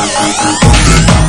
Música